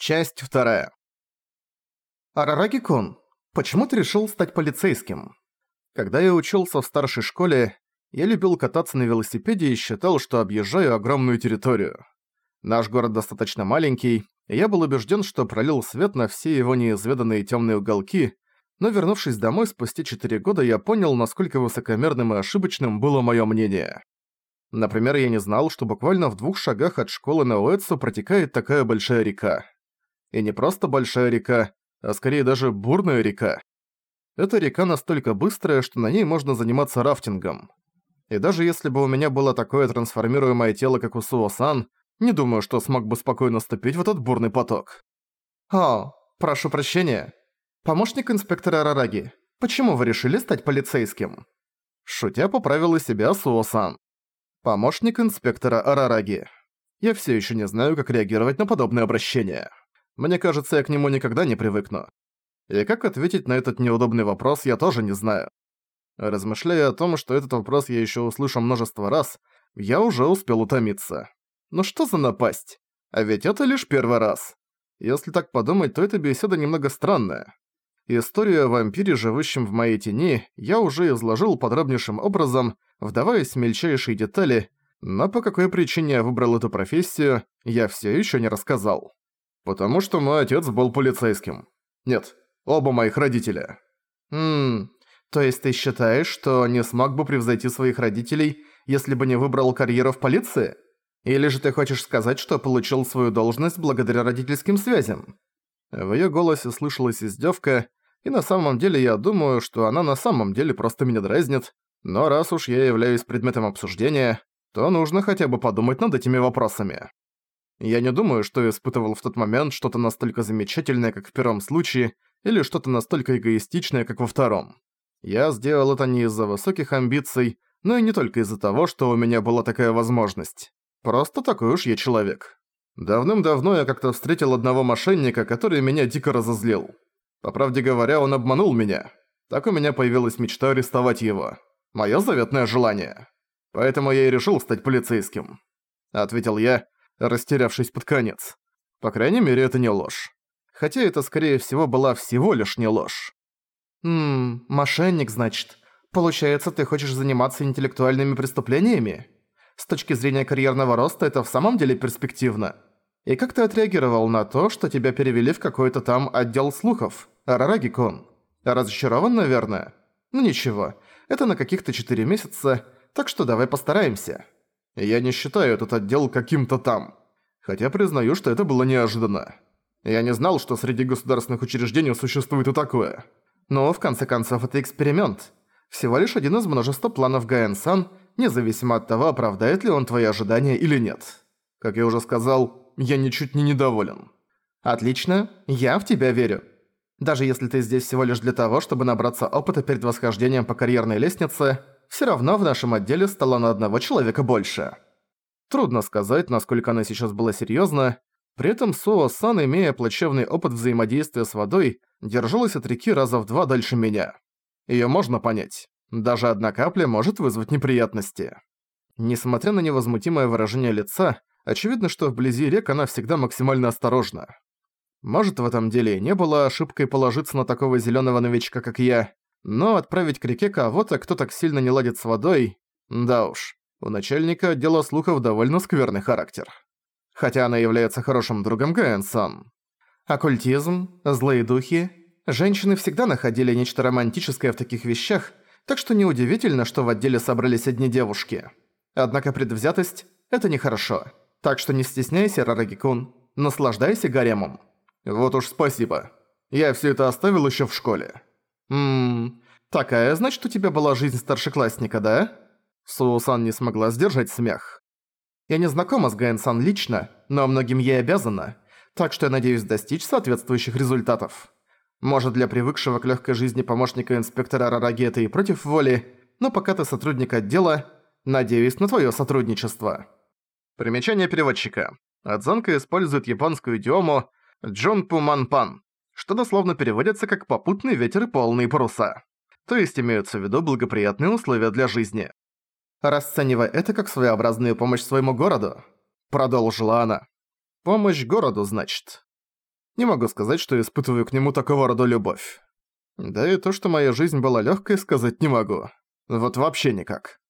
Часть вторая. Арараги-кун, почему ты решил стать полицейским? Когда я учился в старшей школе, я любил кататься на велосипеде и считал, что объезжаю огромную территорию. Наш город достаточно маленький, и я был убежден, что пролил свет на все его неизведанные темные уголки, но вернувшись домой спустя 4 года, я понял, насколько высокомерным и ошибочным было мое мнение. Например, я не знал, что буквально в двух шагах от школы на Уэтсу протекает такая большая река. И не просто большая река, а скорее даже бурная река. Эта река настолько быстрая, что на ней можно заниматься рафтингом. И даже если бы у меня было такое трансформируемое тело, как у Суо-сан, не думаю, что смог бы спокойно ступить в этот бурный поток. «О, прошу прощения. Помощник инспектора Рараги, почему вы решили стать полицейским?» Шутя поправила себя Суо-сан. Помощник инспектора Арараги. Я все еще не знаю, как реагировать на подобное обращение. Мне кажется, я к нему никогда не привыкну. И как ответить на этот неудобный вопрос, я тоже не знаю. Размышляя о том, что этот вопрос я еще услышу множество раз, я уже успел утомиться. Ну что за напасть? А ведь это лишь первый раз. Если так подумать, то эта беседа немного странная. Историю о вампире, живущем в моей тени, я уже изложил подробнейшим образом, вдаваясь в мельчайшие детали, но по какой причине я выбрал эту профессию, я все еще не рассказал. Потому что мой отец был полицейским. Нет, оба моих родителя. Хм, то есть ты считаешь, что не смог бы превзойти своих родителей, если бы не выбрал карьеру в полиции? Или же ты хочешь сказать, что получил свою должность благодаря родительским связям? В её голосе слышалась издёвка, и на самом деле я думаю, что она на самом деле просто меня дразнит, но раз уж я являюсь предметом обсуждения, то нужно хотя бы подумать над этими вопросами. Я не думаю, что испытывал в тот момент что-то настолько замечательное, как в первом случае, или что-то настолько эгоистичное, как во втором. Я сделал это не из-за высоких амбиций, но и не только из-за того, что у меня была такая возможность. Просто такой уж я человек. Давным-давно я как-то встретил одного мошенника, который меня дико разозлил. По правде говоря, он обманул меня. Так у меня появилась мечта арестовать его. Моё заветное желание. Поэтому я и решил стать полицейским. Ответил я, растерявшись под конец. По крайней мере, это не ложь. Хотя это, скорее всего, была всего лишь не ложь. «Ммм, мошенник, значит. Получается, ты хочешь заниматься интеллектуальными преступлениями? С точки зрения карьерного роста это в самом деле перспективно. И как ты отреагировал на то, что тебя перевели в какой-то там отдел слухов? Арараги-кун? Разочарован, наверное? Ну ничего, это на каких-то четыре месяца, так что давай постараемся». Я не считаю этот отдел каким-то там. Хотя признаю, что это было неожиданно. Я не знал, что среди государственных учреждений существует и такое. Но, в конце концов, это эксперимент. Всего лишь один из множества планов Гаэн-сан, независимо от того, оправдает ли он твои ожидания или нет. Как я уже сказал, я ничуть не недоволен. Отлично, я в тебя верю. Даже если ты здесь всего лишь для того, чтобы набраться опыта перед восхождением по карьерной лестнице, все равно в нашем отделе стало на одного человека больше. Трудно сказать, насколько она сейчас была серьёзна. При этом Суо-сан, имея плачевный опыт взаимодействия с водой, держалась от реки раза в два дальше меня. Её можно понять. Даже одна капля может вызвать неприятности. Несмотря на невозмутимое выражение лица, очевидно, что вблизи рек она всегда максимально осторожна. Может, в этом деле не было ошибкой положиться на такого зелёного новичка, как я, но отправить к реке кого-то, кто так сильно не ладит с водой... Да уж, у начальника отдела слухов довольно скверный характер. Хотя она является хорошим другом Гаэн-сан. Оккультизм, злые духи... Женщины всегда находили нечто романтическое в таких вещах, так что неудивительно, что в отделе собрались одни девушки. Однако предвзятость – это нехорошо. Так что не стесняйся, Рарагикун, наслаждайся гаремом. Вот уж спасибо. Я все это оставил еще в школе. «Ммм, такая, значит, у тебя была жизнь старшеклассника, да?» Суосан не смогла сдержать смех. «Я не знакома с Гаэн-сан лично, но многим ей обязана, так что я надеюсь достичь соответствующих результатов. Может, для привыкшего к легкой жизни помощника инспектора Рараги это и против воли, но пока ты сотрудник отдела, надеюсь на твое сотрудничество». Примечание переводчика. Адзанка использует японскую идиому «джонпу манпан», что дословно переводится как «попутный ветер и полные паруса». То есть имеются в виду благоприятные условия для жизни. Расценивая это как своеобразную помощь своему городу, продолжила она. Помощь городу, значит. Не могу сказать, что испытываю к нему такого рода любовь. Да и то, что моя жизнь была легкой, сказать не могу. Вот вообще никак.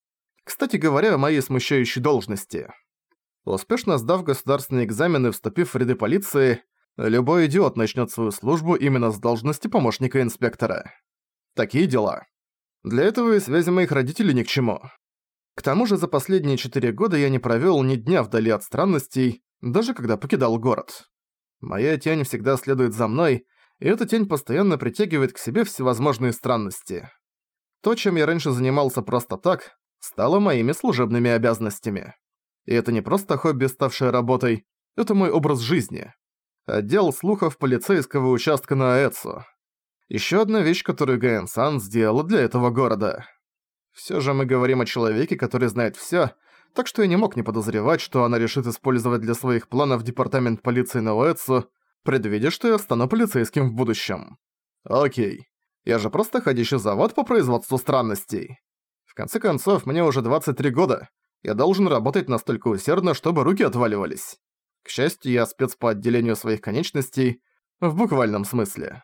Кстати говоря, о моей смущающей должности. Успешно сдав государственные экзамены вступив в ряды полиции, любой идиот начнет свою службу именно с должности помощника инспектора. Такие дела. Для этого и связи моих родителей ни к чему. К тому же за последние четыре года я не провёл ни дня вдали от странностей, даже когда покидал город. Моя тень всегда следует за мной, и эта тень постоянно притягивает к себе всевозможные странности. То, чем я раньше занимался просто так, стало моими служебными обязанностями. И это не просто хобби, ставшее работой, это мой образ жизни. Отдел слухов полицейского участка на Аэцу. Ещё одна вещь, которую Гаэн Сан сделала для этого города. Всё же мы говорим о человеке, который знает всё, так что я не мог не подозревать, что она решит использовать для своих планов департамент полиции на Уэтсу, предвидя, что я стану полицейским в будущем. Окей. Я же просто ходящий завод по производству странностей. В конце концов, мне уже 23 года. Я должен работать настолько усердно, чтобы руки отваливались. К счастью, я спец по отделению своих конечностей, в буквальном смысле.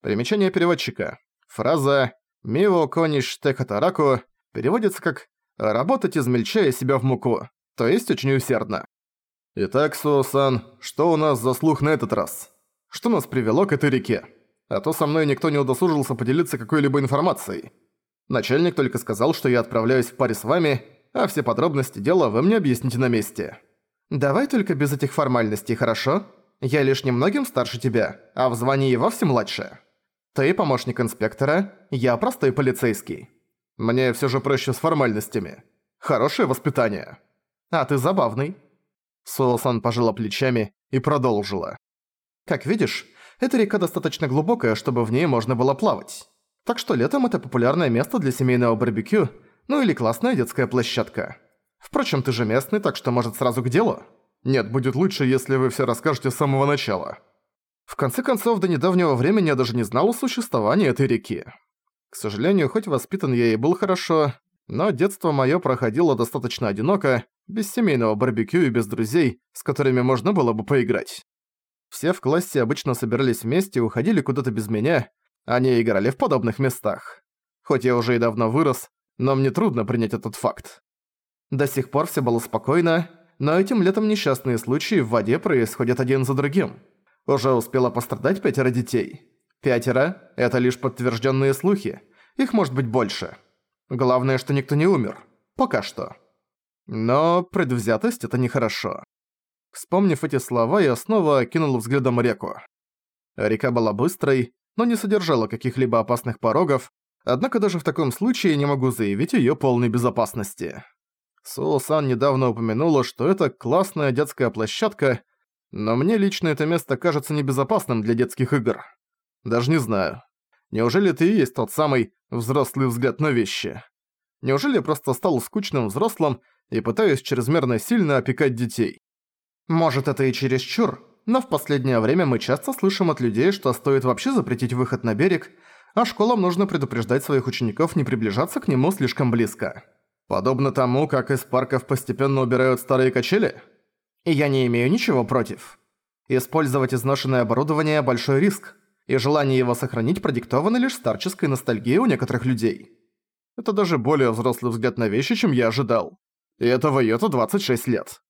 Примечание переводчика. Фраза «Мио кониш текатараку» переводится как Работать, измельчая себя в муку. То есть очень усердно. Итак, Суосан, что у нас за слух на этот раз? Что нас привело к этой реке? А то со мной никто не удосужился поделиться какой-либо информацией. Начальник только сказал, что я отправляюсь в паре с вами, а все подробности дела вы мне объясните на месте. Давай только без этих формальностей, хорошо? Я лишь немногим старше тебя, а в звании вовсе младше. Ты помощник инспектора, я простой полицейский. Мне все же проще с формальностями. Хорошее воспитание. А ты забавный. Суосан пожала плечами и продолжила. Как видишь, эта река достаточно глубокая, чтобы в ней можно было плавать. Так что летом это популярное место для семейного барбекю, ну или классная детская площадка. Впрочем, ты же местный, так что может сразу к делу? Нет, будет лучше, если вы все расскажете с самого начала. В конце концов, до недавнего времени я даже не знал о существовании этой реки. К сожалению, хоть воспитан я и был хорошо, но детство моё проходило достаточно одиноко, без семейного барбекю и без друзей, с которыми можно было бы поиграть. Все в классе обычно собирались вместе и уходили куда-то без меня, они играли в подобных местах. Хоть я уже и давно вырос, но мне трудно принять этот факт. До сих пор все было спокойно, но этим летом несчастные случаи в воде происходят один за другим. Уже успело пострадать пятеро детей. Пятеро – это лишь подтвержденные слухи. Их может быть больше. Главное, что никто не умер. Пока что. Но предвзятость – это нехорошо. Вспомнив эти слова, я снова кинул взглядом реку. Река была быстрой, но не содержала каких-либо опасных порогов, однако даже в таком случае не могу заявить её полной безопасности. Суо-сан недавно упомянула, что это классная детская площадка, но мне лично это место кажется небезопасным для детских игр. Даже не знаю. Неужели ты и есть тот самый взрослый взгляд на вещи? Неужели я просто стал скучным взрослым и пытаюсь чрезмерно сильно опекать детей? Может, это и чересчур, но в последнее время мы часто слышим от людей, что стоит вообще запретить выход на берег, а школам нужно предупреждать своих учеников не приближаться к нему слишком близко. Подобно тому, как из парков постепенно убирают старые качели? И я не имею ничего против. Использовать изношенное оборудование – большой риск и желание его сохранить продиктовано лишь старческой ностальгией у некоторых людей. Это даже более взрослый взгляд на вещи, чем я ожидал. И этого Йота 26 лет.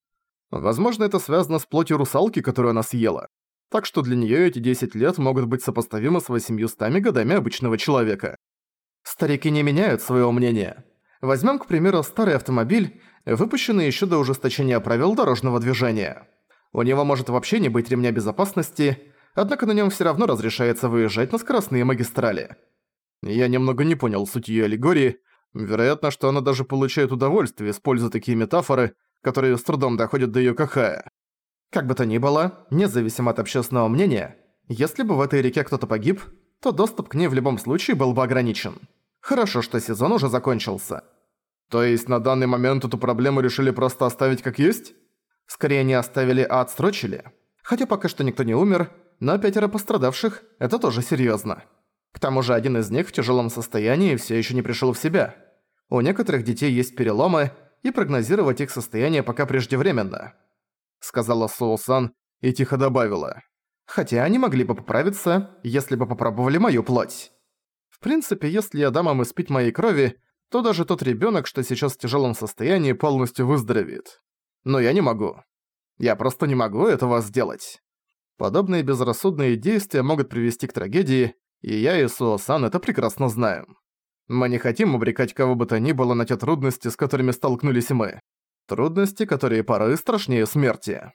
Возможно, это связано с плотью русалки, которую она съела. Так что для неё эти 10 лет могут быть сопоставимы с 800 годами обычного человека. Старики не меняют своего мнения. Возьмем, к примеру, старый автомобиль, выпущенный еще до ужесточения правил дорожного движения. У него может вообще не быть ремня безопасности, однако на нем все равно разрешается выезжать на скоростные магистрали. Я немного не понял суть ее аллегории. Вероятно, что она даже получает удовольствие, используя такие метафоры, которые с трудом доходят до ее кахая. Как бы то ни было, независимо от общественного мнения, если бы в этой реке кто-то погиб, то доступ к ней в любом случае был бы ограничен. Хорошо, что сезон уже закончился. То есть на данный момент эту проблему решили просто оставить как есть? Скорее не оставили, а отсрочили. Хотя пока что никто не умер, но пятеро пострадавших – это тоже серьезно. К тому же один из них в тяжелом состоянии все еще не пришел в себя. У некоторых детей есть переломы, и прогнозировать их состояние пока преждевременно. Сказала Соусан и тихо добавила. Хотя они могли бы поправиться, если бы попробовали мою плоть. В принципе, если я дам им испить моей крови, то даже тот ребёнок, что сейчас в тяжёлом состоянии, полностью выздоровеет. Но я не могу. Я просто не могу этого сделать. Подобные безрассудные действия могут привести к трагедии, и я и Суо-сан это прекрасно знаем. Мы не хотим обрекать кого бы то ни было на те трудности, с которыми столкнулись мы. Трудности, которые порой страшнее смерти.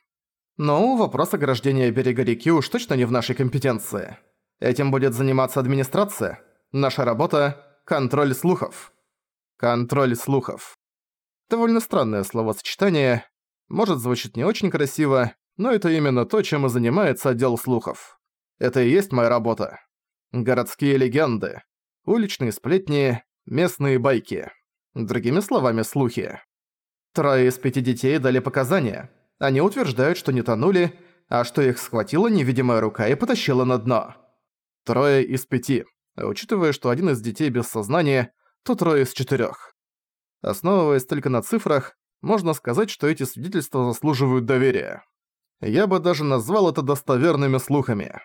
Но вопрос ограждения берега реки уж точно не в нашей компетенции. Этим будет заниматься администрация. Наша работа – контроль слухов. Контроль слухов. Довольно странное словосочетание. Может, звучит не очень красиво, но это именно то, чем и занимается отдел слухов. Это и есть моя работа. Городские легенды, уличные сплетни, местные байки. Другими словами, слухи. Трое из пяти детей дали показания. Они утверждают, что не тонули, а что их схватила невидимая рука и потащила на дно. Трое из пяти. Учитывая, что один из детей без сознания, то трое из четырёх. Основываясь только на цифрах, можно сказать, что эти свидетельства заслуживают доверия. Я бы даже назвал это достоверными слухами.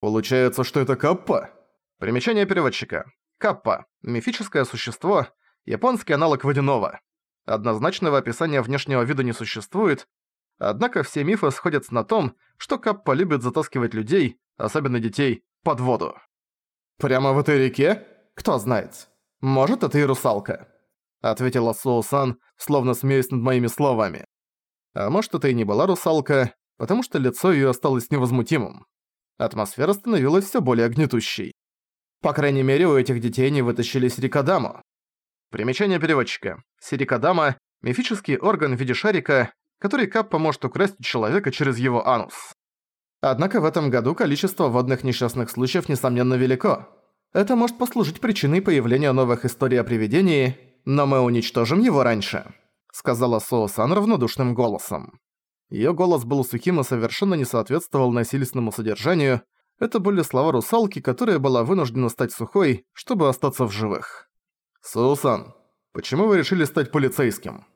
Получается, что это Каппа? Примечание переводчика. Каппа – мифическое существо, японский аналог водяного. Однозначного описания внешнего вида не существует, однако все мифы сходятся на том, что Каппа любит затаскивать людей, особенно детей, под воду. «Прямо в этой реке? Кто знает. Может, это и русалка», — ответила Соусан, словно смеясь над моими словами. А может, это и не была русалка, потому что лицо её осталось невозмутимым. Атмосфера становилась всё более гнетущей. По крайней мере, у этих детей не вытащили Сирикадаму. Примечание переводчика. Сирикадама – мифический орган в виде шарика, который Каппа может украсть человека через его анус. Однако в этом году количество водных несчастных случаев несомненно велико. Это может послужить причиной появления новых историй о привидении, но мы уничтожим его раньше», — сказала Соусан равнодушным голосом. Её голос был сухим и совершенно не соответствовал насильственному содержанию. Это были слова русалки, которая была вынуждена стать сухой, чтобы остаться в живых. «Сусан, почему вы решили стать полицейским?»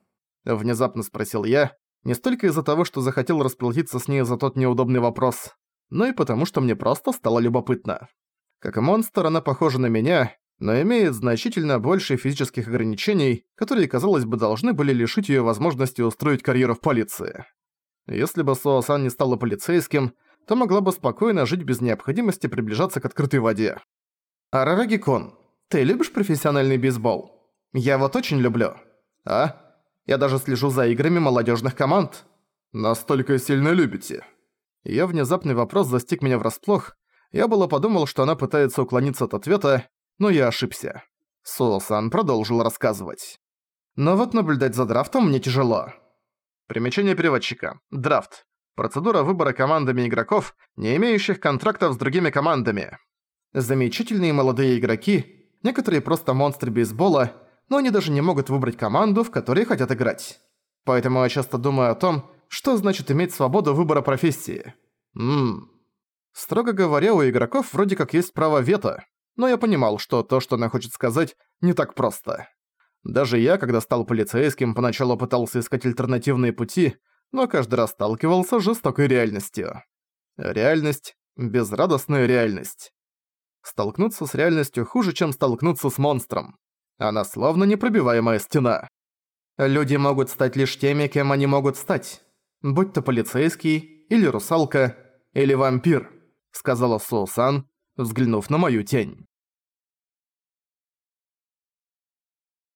Внезапно спросил я, не столько из-за того, что захотел расплатиться с ней за тот неудобный вопрос, но и потому, что мне просто стало любопытно. Как монстр, она похожа на меня, но имеет значительно больше физических ограничений, которые, казалось бы, должны были лишить её возможности устроить карьеру в полиции. Если бы Суосан не стала полицейским, то могла бы спокойно жить без необходимости приближаться к открытой воде. Арараги-кун, ты любишь профессиональный бейсбол? Я вот очень люблю. А? Я даже слежу за играми молодежных команд. Настолько сильно любите? Её внезапный вопрос застиг меня врасплох. Я было подумал, что она пытается уклониться от ответа, но я ошибся. Суосан продолжил рассказывать. Но вот наблюдать за драфтом мне тяжело. Примечание переводчика. Драфт. Процедура выбора командами игроков, не имеющих контрактов с другими командами. Замечательные молодые игроки, некоторые просто монстры бейсбола, но они даже не могут выбрать команду, в которой хотят играть. Поэтому я часто думаю о том, что значит иметь свободу выбора профессии. Ммм. Строго говоря, у игроков вроде как есть право вето, но я понимал, что то, что она хочет сказать, не так просто. Даже я, когда стал полицейским, поначалу пытался искать альтернативные пути, но каждый раз сталкивался с жестокой реальностью. Реальность – безрадостная реальность. Столкнуться с реальностью хуже, чем столкнуться с монстром. Она словно непробиваемая стена. Люди могут стать лишь теми, кем они могут стать. Будь то полицейский, или русалка, или вампир, сказала Сусан, взглянув на мою тень.